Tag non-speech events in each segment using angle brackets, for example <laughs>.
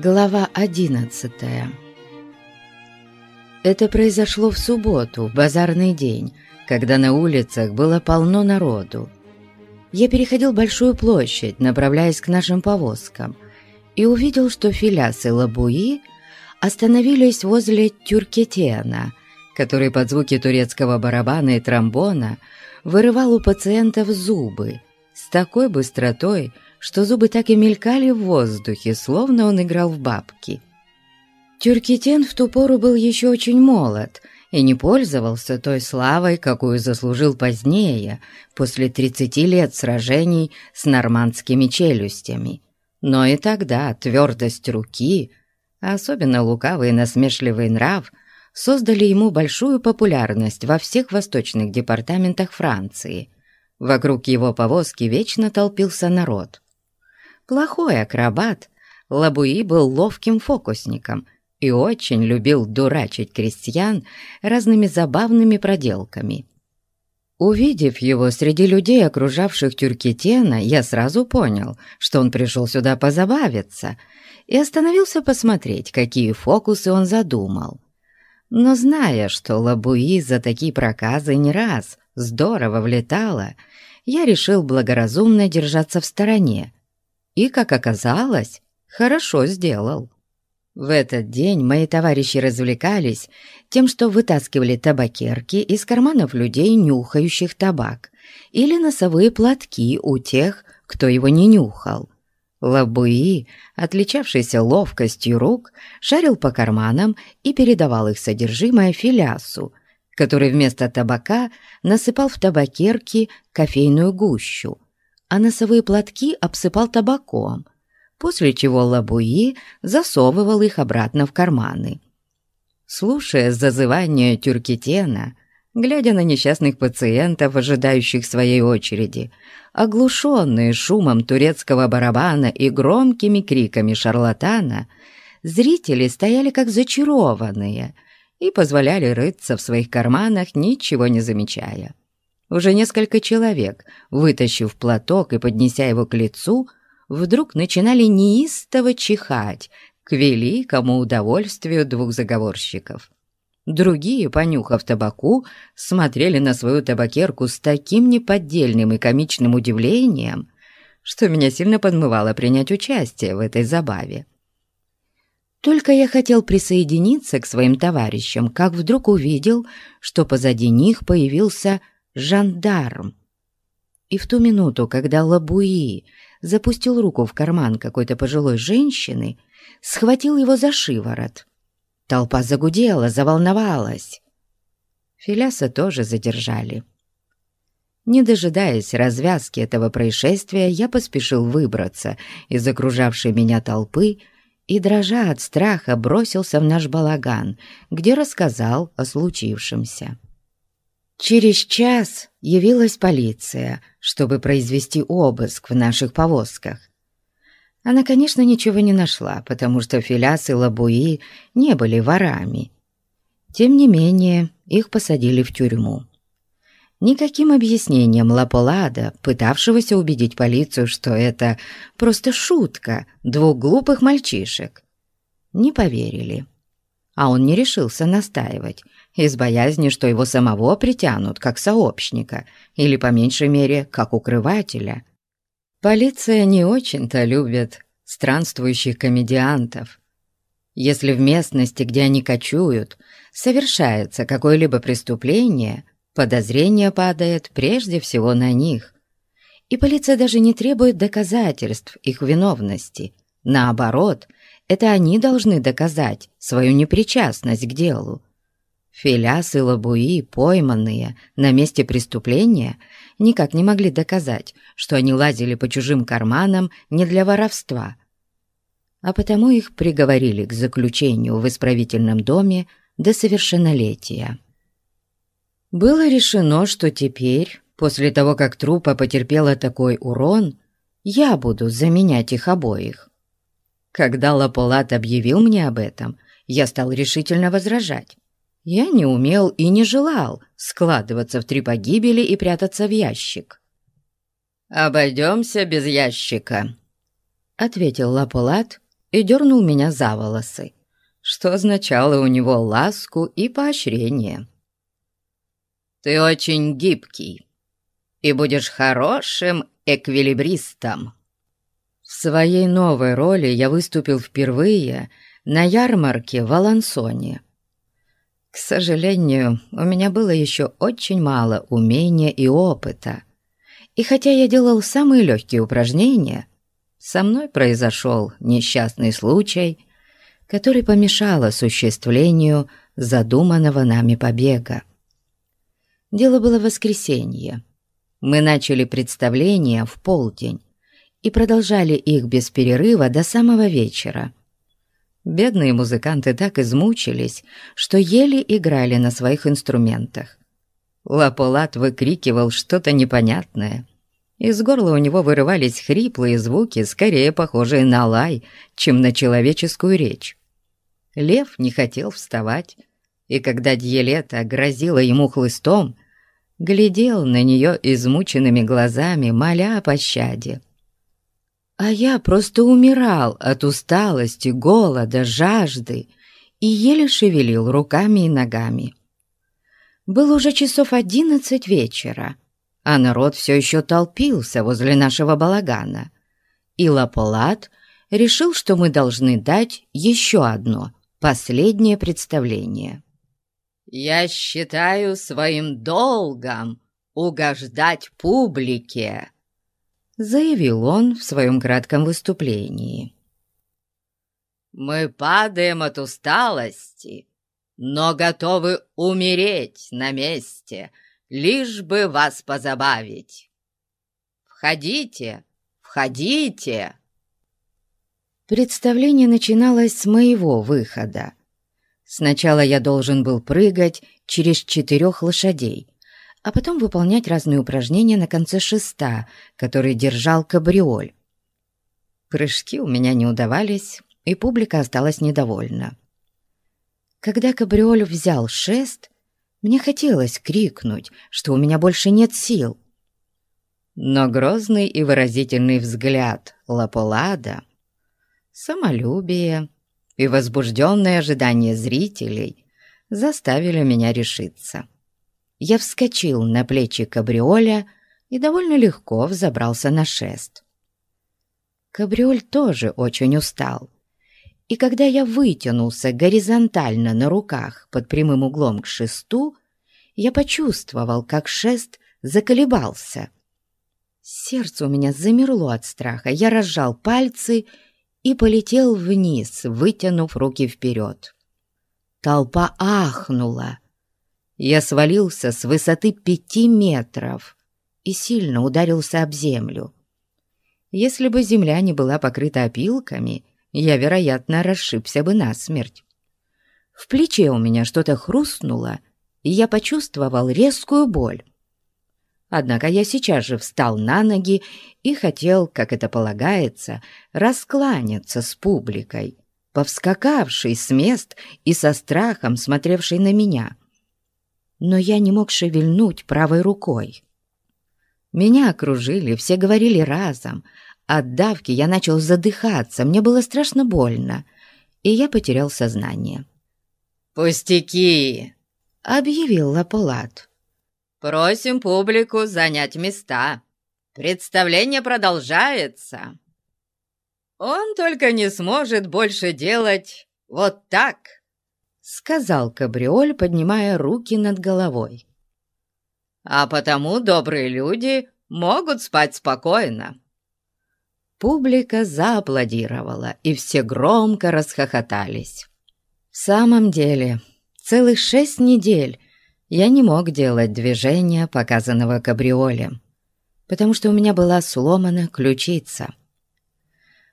Глава одиннадцатая Это произошло в субботу, в базарный день, когда на улицах было полно народу. Я переходил большую площадь, направляясь к нашим повозкам, и увидел, что Филяс и Лабуи остановились возле Тюркетена, который под звуки турецкого барабана и тромбона вырывал у пациентов зубы с такой быстротой, что зубы так и мелькали в воздухе, словно он играл в бабки. Тюркитен в ту пору был еще очень молод и не пользовался той славой, какую заслужил позднее, после 30 лет сражений с нормандскими челюстями. Но и тогда твердость руки, а особенно лукавый и насмешливый нрав, создали ему большую популярность во всех восточных департаментах Франции. Вокруг его повозки вечно толпился народ – плохой акробат, Лабуи был ловким фокусником и очень любил дурачить крестьян разными забавными проделками. Увидев его среди людей, окружавших Тюркетена, я сразу понял, что он пришел сюда позабавиться, и остановился посмотреть, какие фокусы он задумал. Но зная, что Лабуи за такие проказы не раз здорово влетала, я решил благоразумно держаться в стороне, и, как оказалось, хорошо сделал. В этот день мои товарищи развлекались тем, что вытаскивали табакерки из карманов людей, нюхающих табак, или носовые платки у тех, кто его не нюхал. Лабуи, отличавшийся ловкостью рук, шарил по карманам и передавал их содержимое Филясу, который вместо табака насыпал в табакерки кофейную гущу, а носовые платки обсыпал табаком, после чего Лабуи засовывал их обратно в карманы. Слушая зазывание тюркетена, глядя на несчастных пациентов, ожидающих своей очереди, оглушенные шумом турецкого барабана и громкими криками шарлатана, зрители стояли как зачарованные и позволяли рыться в своих карманах, ничего не замечая. Уже несколько человек, вытащив платок и поднеся его к лицу, вдруг начинали неистово чихать к великому удовольствию двух заговорщиков. Другие, понюхав табаку, смотрели на свою табакерку с таким неподдельным и комичным удивлением, что меня сильно подмывало принять участие в этой забаве. Только я хотел присоединиться к своим товарищам, как вдруг увидел, что позади них появился жандарм. И в ту минуту, когда Лабуи запустил руку в карман какой-то пожилой женщины, схватил его за шиворот. Толпа загудела, заволновалась. Филяса тоже задержали. Не дожидаясь развязки этого происшествия, я поспешил выбраться из окружавшей меня толпы и, дрожа от страха, бросился в наш балаган, где рассказал о случившемся. Через час явилась полиция, чтобы произвести обыск в наших повозках. Она, конечно, ничего не нашла, потому что Филяс и Лабуи не были ворами. Тем не менее, их посадили в тюрьму. Никаким объяснением Лаполада, пытавшегося убедить полицию, что это просто шутка двух глупых мальчишек, не поверили. а он не решился настаивать, из боязни, что его самого притянут как сообщника или, по меньшей мере, как укрывателя. Полиция не очень-то любит странствующих комедиантов. Если в местности, где они кочуют, совершается какое-либо преступление, подозрение падает прежде всего на них. И полиция даже не требует доказательств их виновности. Наоборот, это они должны доказать свою непричастность к делу. Филяс и Лабуи, пойманные на месте преступления, никак не могли доказать, что они лазили по чужим карманам не для воровства, а потому их приговорили к заключению в исправительном доме до совершеннолетия. Было решено, что теперь, после того, как трупа потерпела такой урон, я буду заменять их обоих. Когда Лаполат объявил мне об этом, я стал решительно возражать. Я не умел и не желал складываться в три погибели и прятаться в ящик. «Обойдемся без ящика», — ответил Лаполат и дернул меня за волосы, что означало у него ласку и поощрение. «Ты очень гибкий и будешь хорошим эквилибристом». В своей новой роли я выступил впервые на ярмарке в Алансоне. К сожалению, у меня было еще очень мало умения и опыта. И хотя я делал самые легкие упражнения, со мной произошел несчастный случай, который помешал осуществлению задуманного нами побега. Дело было в воскресенье. Мы начали представление в полдень и продолжали их без перерыва до самого вечера. Бедные музыканты так измучились, что еле играли на своих инструментах. Лаполат выкрикивал что-то непонятное. Из горла у него вырывались хриплые звуки, скорее похожие на лай, чем на человеческую речь. Лев не хотел вставать, и когда Дьелета грозила ему хлыстом, глядел на нее измученными глазами, моля о пощаде а я просто умирал от усталости, голода, жажды и еле шевелил руками и ногами. Было уже часов одиннадцать вечера, а народ все еще толпился возле нашего балагана, и Лаполат решил, что мы должны дать еще одно, последнее представление. «Я считаю своим долгом угождать публике», заявил он в своем кратком выступлении. «Мы падаем от усталости, но готовы умереть на месте, лишь бы вас позабавить. Входите, входите!» Представление начиналось с моего выхода. Сначала я должен был прыгать через четырех лошадей, а потом выполнять разные упражнения на конце шеста, который держал кабриоль. Прыжки у меня не удавались, и публика осталась недовольна. Когда кабриоль взял шест, мне хотелось крикнуть, что у меня больше нет сил. Но грозный и выразительный взгляд Лаполада, самолюбие и возбужденное ожидание зрителей заставили меня решиться я вскочил на плечи кабриоля и довольно легко взобрался на шест. Кабриоль тоже очень устал, и когда я вытянулся горизонтально на руках под прямым углом к шесту, я почувствовал, как шест заколебался. Сердце у меня замерло от страха, я разжал пальцы и полетел вниз, вытянув руки вперед. Толпа ахнула — я свалился с высоты пяти метров и сильно ударился об землю. Если бы земля не была покрыта опилками, я, вероятно, расшибся бы насмерть. В плече у меня что-то хрустнуло, и я почувствовал резкую боль. Однако я сейчас же встал на ноги и хотел, как это полагается, раскланяться с публикой, повскакавшей с мест и со страхом смотревшей на меня — но я не мог шевельнуть правой рукой. Меня окружили, все говорили разом. От давки я начал задыхаться, мне было страшно больно, и я потерял сознание. «Пустяки!» — объявил Лапулат. «Просим публику занять места. Представление продолжается. Он только не сможет больше делать вот так», — сказал Кабриоль, поднимая руки над головой. «А потому добрые люди могут спать спокойно». Публика зааплодировала, и все громко расхохотались. В самом деле, целых шесть недель я не мог делать движения, показанного кабриолем, потому что у меня была сломана ключица.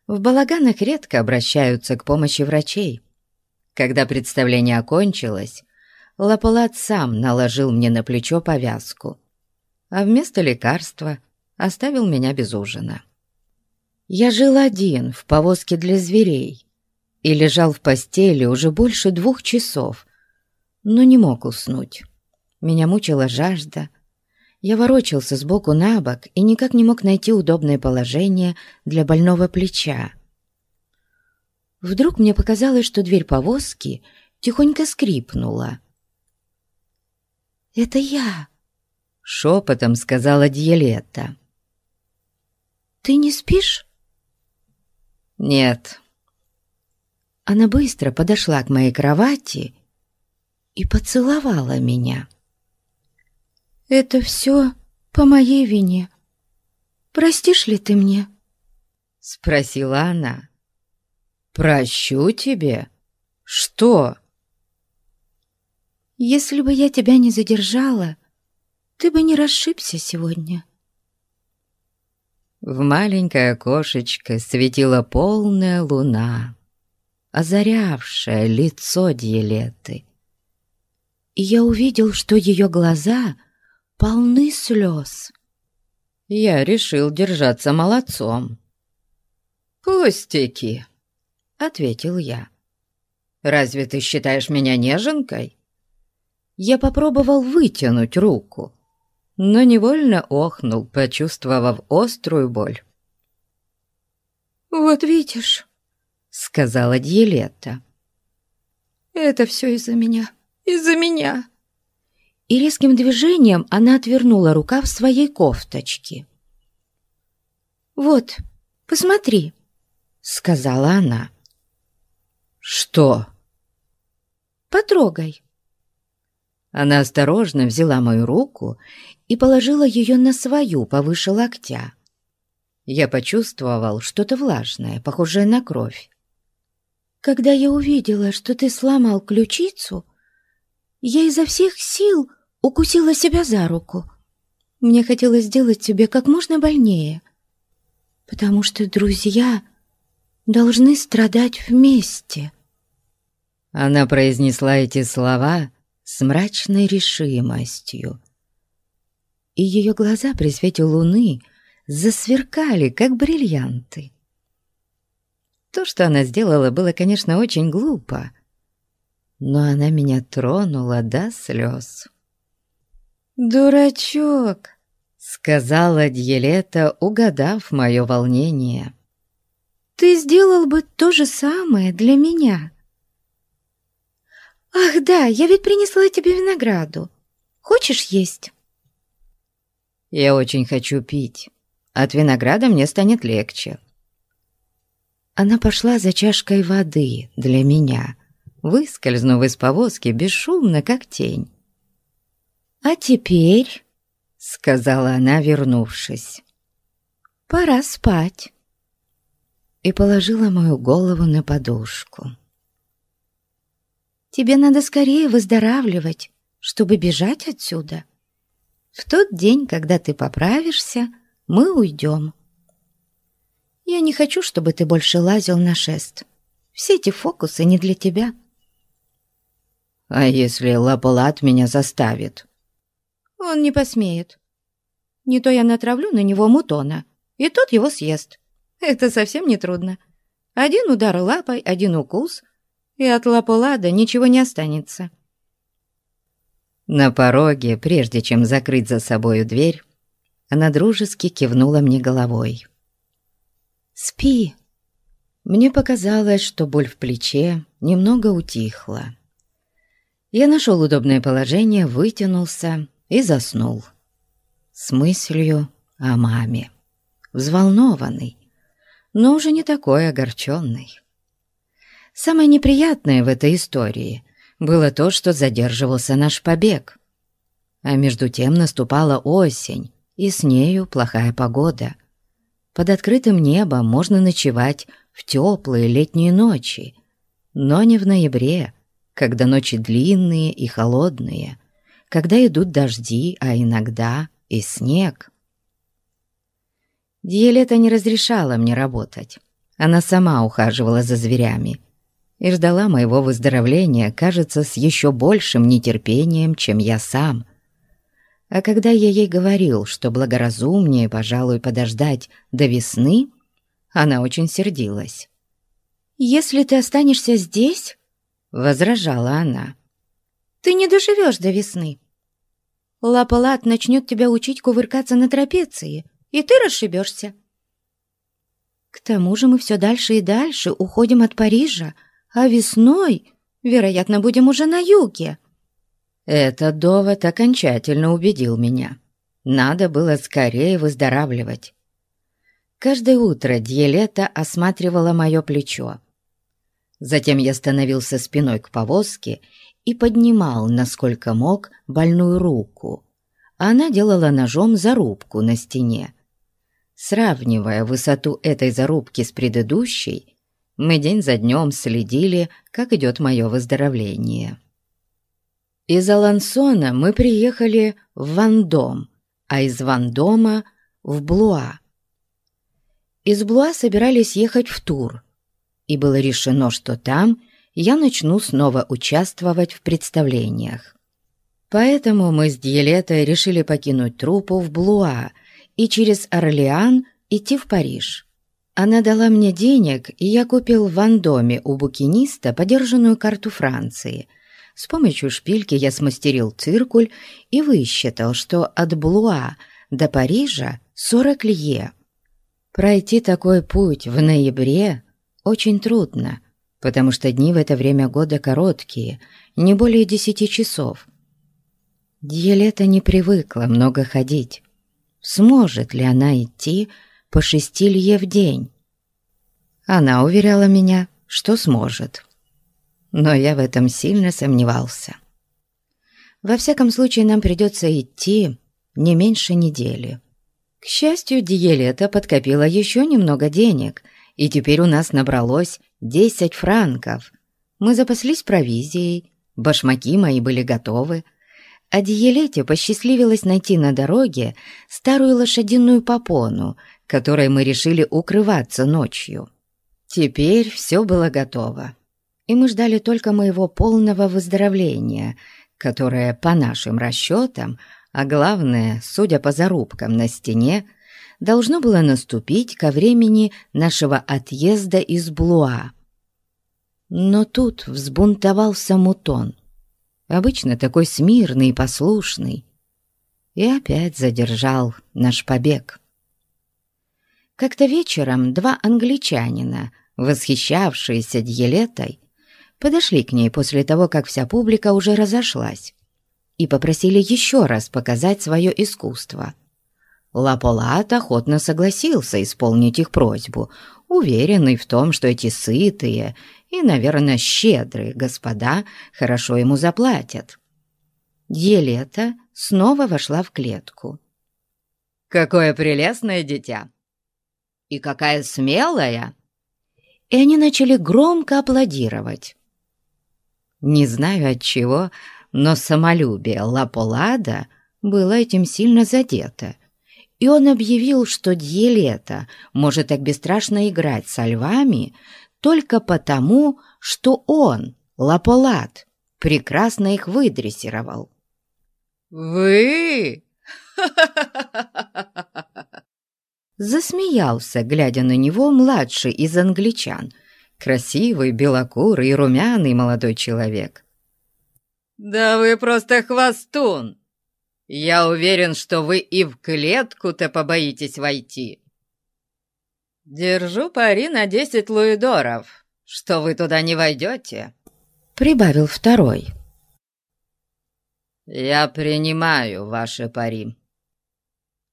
В балаганах редко обращаются к помощи врачей. Когда представление окончилось, Лапалат сам наложил мне на плечо повязку, а вместо лекарства оставил меня без ужина. Я жил один в повозке для зверей и лежал в постели уже больше двух часов, но не мог уснуть. Меня мучила жажда. Я ворочался сбоку на бок и никак не мог найти удобное положение для больного плеча. Вдруг мне показалось, что дверь повозки тихонько скрипнула. «Это я!» — шепотом сказала Дьелета. «Ты не спишь?» «Нет». Она быстро подошла к моей кровати и поцеловала меня. «Это все по моей вине. Простишь ли ты мне?» Спросила она. «Прощу тебе? Что?» «Если бы я тебя не задержала, ты бы не расшибся сегодня». В маленькое окошечко светила полная луна, озарявшая лицо Диелеты. И я увидел, что ее глаза полны слез. Я решил держаться молодцом. «Пустяки», — ответил я. «Разве ты считаешь меня неженкой?» Я попробовал вытянуть руку, но невольно охнул, почувствовав острую боль. «Вот видишь», — сказала Дьелета, — «это все из-за меня, из-за меня». И резким движением она отвернула рукав своей кофточки. «Вот, посмотри», — сказала она. «Что?» «Потрогай». Она осторожно взяла мою руку и положила ее на свою повыше локтя. Я почувствовал что-то влажное, похожее на кровь. «Когда я увидела, что ты сломал ключицу, я изо всех сил укусила себя за руку. Мне хотелось сделать тебе как можно больнее, потому что друзья должны страдать вместе». Она произнесла эти слова с мрачной решимостью, и ее глаза при свете луны засверкали, как бриллианты. То, что она сделала, было, конечно, очень глупо, но она меня тронула до слез. «Дурачок!» — сказала Дьелета, угадав мое волнение. «Ты сделал бы то же самое для меня». «Ах да, я ведь принесла тебе винограду. Хочешь есть?» Я очень хочу пить. От винограда мне станет легче. Она пошла за чашкой воды для меня, выскользнув из повозки бесшумно, как тень. «А теперь», — сказала она, вернувшись, — «пора спать» и положила мою голову на подушку. «Тебе надо скорее выздоравливать, чтобы бежать отсюда». В тот день, когда ты поправишься, мы уйдем. Я не хочу, чтобы ты больше лазил на шест. Все эти фокусы не для тебя. А если Лапулат меня заставит? Он не посмеет. Не то я натравлю на него мутона, и тот его съест. Это совсем не трудно. Один удар лапой, один укус, и от Лапулада ничего не останется. На пороге, прежде чем закрыть за собою дверь, она дружески кивнула мне головой. «Спи!» Мне показалось, что боль в плече немного утихла. Я нашел удобное положение, вытянулся и заснул. С мыслью о маме. Взволнованный, но уже не такой огорченный. Самое неприятное в этой истории было то, что задерживался наш побег. А между тем наступала осень, и с нею плохая погода. Под открытым небом можно ночевать в теплые летние ночи, но не в ноябре, когда ночи длинные и холодные, когда идут дожди, а иногда и снег. Диелета не разрешала мне работать. Она сама ухаживала за зверями и ждала моего выздоровления, кажется, с еще большим нетерпением, чем я сам. А когда я ей говорил, что благоразумнее, пожалуй, подождать до весны, она очень сердилась. «Если ты останешься здесь, — возражала она, — ты не доживешь до весны. Лапалат начнет тебя учить кувыркаться на трапеции, и ты расшибешься. К тому же мы все дальше и дальше уходим от Парижа, а весной, вероятно, будем уже на юге». Этот довод окончательно убедил меня. Надо было скорее выздоравливать. Каждое утро Дьелета осматривала мое плечо. Затем я становился спиной к повозке и поднимал, насколько мог, больную руку. Она делала ножом зарубку на стене. Сравнивая высоту этой зарубки с предыдущей, мы день за днем следили, как идет мое выздоровление. Из Алансона мы приехали в Вандом, а из Вандома в Блуа. Из Блуа собирались ехать в Тур, и было решено, что там я начну снова участвовать в представлениях. Поэтому мы с Диелетой решили покинуть труппу в Блуа и через Орлеан идти в Париж. Она дала мне денег, и я купил в Вандоме у букиниста подержанную карту Франции. С помощью шпильки я смастерил циркуль и высчитал, что от Блуа до Парижа 40 лье. Пройти такой путь в ноябре очень трудно, потому что дни в это время года короткие, не более десяти часов. Диелета не привыкла много ходить. Сможет ли она идти по шести лье в день. Она уверяла меня, что сможет. Но я в этом сильно сомневался. Во всяком случае, нам придется идти не меньше недели. К счастью, Диелета подкопила еще немного денег, и теперь у нас набралось десять франков. Мы запаслись провизией, башмаки мои были готовы, а Диелете посчастливилось найти на дороге старую лошадиную попону, которой мы решили укрываться ночью. Теперь все было готово, и мы ждали только моего полного выздоровления, которое, по нашим расчетам, а главное, судя по зарубкам на стене, должно было наступить ко времени нашего отъезда из Блуа. Но тут взбунтовался Мутон, обычно такой смирный и послушный, и опять задержал наш побег. Как-то вечером два англичанина, восхищавшиеся Дьелетой, подошли к ней после того, как вся публика уже разошлась, и попросили еще раз показать свое искусство. Лаполат охотно согласился исполнить их просьбу, уверенный в том, что эти сытые и, наверное, щедрые господа хорошо ему заплатят. Дьелета снова вошла в клетку. «Какое прелестное дитя!» И какая смелая!» И они начали громко аплодировать. Не знаю от чего, но самолюбие Лаполада было этим сильно задето, и он объявил, что Дьелета может так бесстрашно играть со львами только потому, что он, Лаполад, прекрасно их выдрессировал. «Вы? <laughs> Засмеялся, глядя на него, младший из англичан, красивый, белокурый румяный молодой человек. «Да вы просто хвостун! Я уверен, что вы и в клетку-то побоитесь войти. Держу пари на десять луидоров, что вы туда не войдете», — прибавил второй. «Я принимаю ваши пари».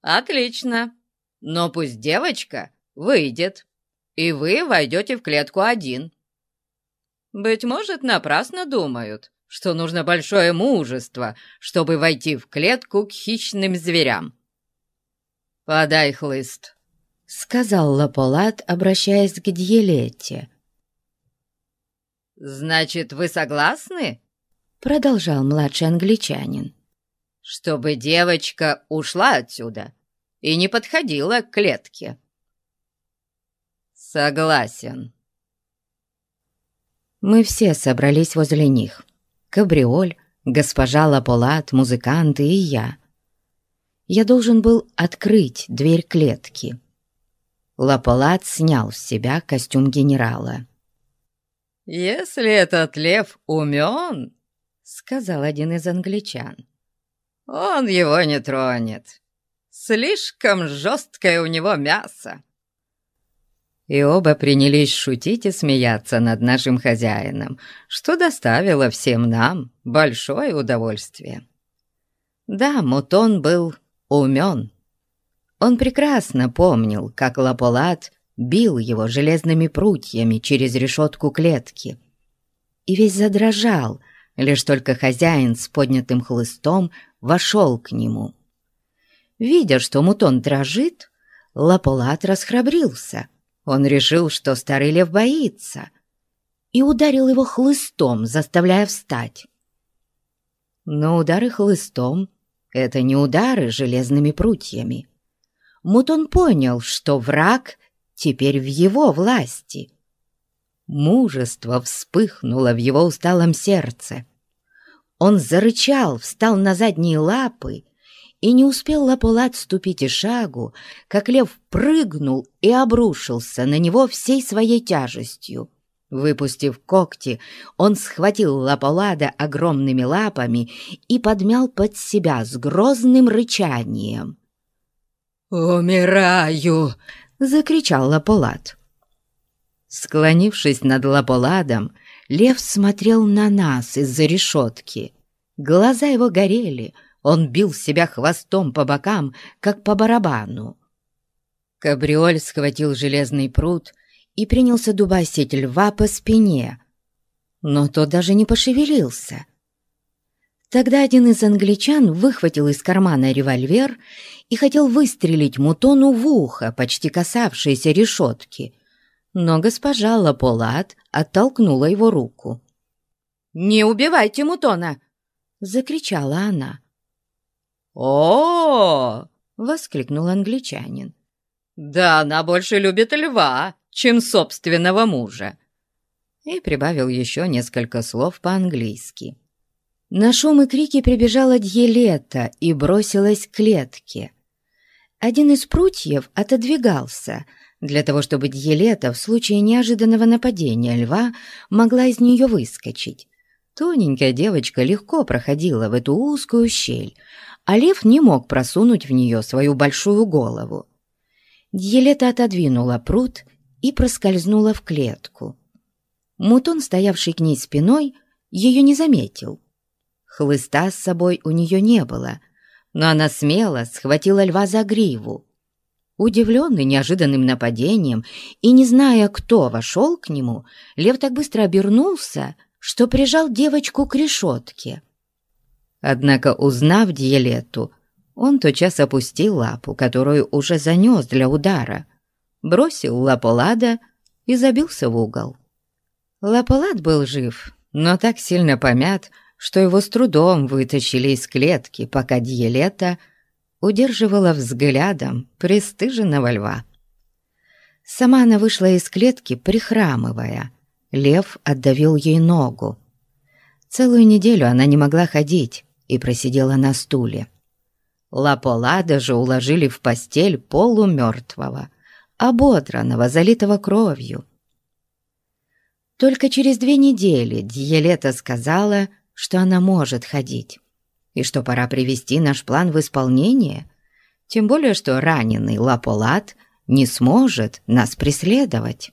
«Отлично. Но пусть девочка выйдет, и вы войдете в клетку один. Быть может, напрасно думают, что нужно большое мужество, чтобы войти в клетку к хищным зверям. Подай хлыст». — сказал Лаполат, обращаясь к Дьелете. «Значит, вы согласны?» — продолжал младший англичанин. «Чтобы девочка ушла отсюда и не подходила к клетке». «Согласен». Мы все собрались возле них. Кабриоль, госпожа Лаполат, музыканты и я. Я должен был открыть дверь клетки. Лаполат снял с себя костюм генерала. «Если этот лев умен, — сказал один из англичан, — он его не тронет. Слишком жесткое у него мясо». И оба принялись шутить и смеяться над нашим хозяином, что доставило всем нам большое удовольствие. Да, Мутон был умен. Он прекрасно помнил, как Лаполат бил его железными прутьями через решетку клетки. И весь задрожал, лишь только хозяин с поднятым хлыстом вошел к нему. Видя, что мутон дрожит, Лаполат расхрабрился. Он решил, что старый лев боится, и ударил его хлыстом, заставляя встать. Но удары хлыстом — это не удары железными прутьями. Мутон понял, что враг теперь в его власти. Мужество вспыхнуло в его усталом сердце. Он зарычал, встал на задние лапы, и не успел Лапулат ступить и шагу, как лев прыгнул и обрушился на него всей своей тяжестью. Выпустив когти, он схватил Лапулада огромными лапами и подмял под себя с грозным рычанием. «Умираю!» закричал Лаполад. Склонившись над Лаполадом, лев смотрел на нас из-за решетки. Глаза его горели, он бил себя хвостом по бокам, как по барабану. Кабриоль схватил железный пруд и принялся дубасить льва по спине, но тот даже не пошевелился. Тогда один из англичан выхватил из кармана револьвер и хотел выстрелить Мутону в ухо, почти касавшееся решетки. Но госпожа Лаполат оттолкнула его руку. «Не убивайте Мутона!» — закричала она. О, -о, -о воскликнул англичанин. «Да она больше любит льва, чем собственного мужа!» И прибавил еще несколько слов по-английски. На шум и крики прибежала Дьелета и бросилась к клетке. Один из прутьев отодвигался, для того чтобы Дьелета в случае неожиданного нападения льва могла из нее выскочить. Тоненькая девочка легко проходила в эту узкую щель, а лев не мог просунуть в нее свою большую голову. Дьелета отодвинула прут и проскользнула в клетку. Мутон, стоявший к ней спиной, ее не заметил. Хлыста с собой у нее не было, но она смело схватила льва за гриву. Удивленный неожиданным нападением и не зная, кто вошел к нему, лев так быстро обернулся, что прижал девочку к решетке. Однако, узнав Диелету, он тотчас опустил лапу, которую уже занес для удара, бросил лапулада и забился в угол. Лапулад был жив, но так сильно помят, что его с трудом вытащили из клетки, пока Дьелета удерживала взглядом пристыженного льва. Сама она вышла из клетки, прихрамывая. Лев отдавил ей ногу. Целую неделю она не могла ходить и просидела на стуле. Лапола даже уложили в постель полумертвого, ободранного, залитого кровью. Только через две недели Дьелета сказала, что она может ходить, и что пора привести наш план в исполнение, тем более что раненый Лаполат не сможет нас преследовать.